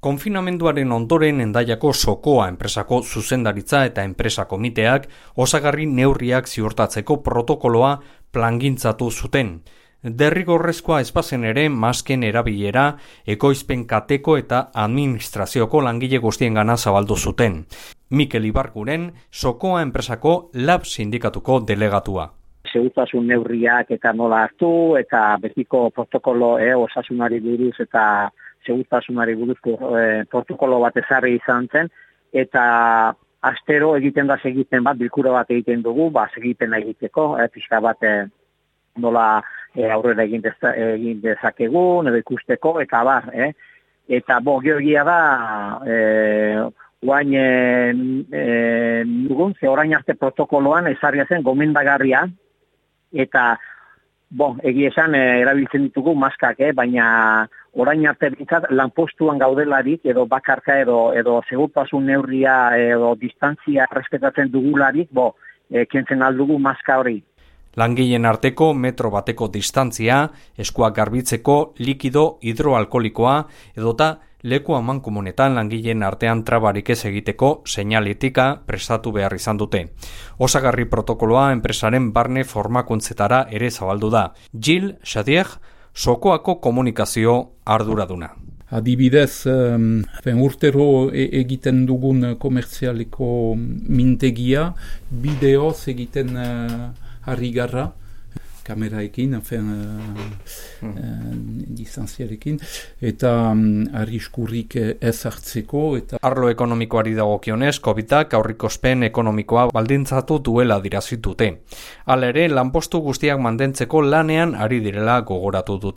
Konfinamenduaren ondoren endaiako sokoa enpresako zuzendaritza eta enpresa komiteak osagarri neurriak ziurtatzeko protokoloa plangintzatu zuten. Derrigorrezkoa espazen ere masken erabilera ekoizpen kateko eta administrazioko langile guztien gana zabaldu zuten. Mikel Ibarkuren sokoa enpresako lab sindikatuko delegatua. Segutasun neurriak eta nola hartu eta betiko protokolo eh, osasunari buruz eta segurtasunari buruzko e, protokolo bat ezarri izan zen, eta astero egiten da segiten bat, bilkura bat egiten dugu, ba, segiten egiteko, e, pixka bat e, nola e, aurrera egin, deza, egin dezakegu, edo ikusteko, eta bar, eh? Eta, bo, georgia da, e, guain, e, e, dugun, ze orain arte protokoloan ezarria zen gomendagarria, eta, bo, egia esan, erabiltzen ditugu maskak, eh? baina orain arte bintzat lanpostuan gaudelarik edo bakarka edo edo segurtasun neurria edo distantzia respetatzen dugularik, bo, e, kentzen aldugu maska hori. Langileen arteko metro bateko distantzia, eskuak garbitzeko likido hidroalkolikoa edota leku aman komunetan langileen artean trabarik ez egiteko seinaletika prestatu behar izan dute. Osagarri protokoloa enpresaren barne formakuntzetara ere zabaldu da. Jill Shadier, sokoako komunikazio arduraduna. Adibidez, um, urtero e egiten dugun komertzialiko mintegia, bideoz egiten uh, harri garra, kameraekin, afen, uh, hmm. uh, distanziarekin, eta um, arriskurrik ez hartzeko. Eta... Arlo ekonomikoari dagokionez, COVID-ak aurrikospen ekonomikoa baldintzatu duela dirazitute. Hala ere, lanpostu guztiak mantentzeko lanean ari direla gogoratu dute.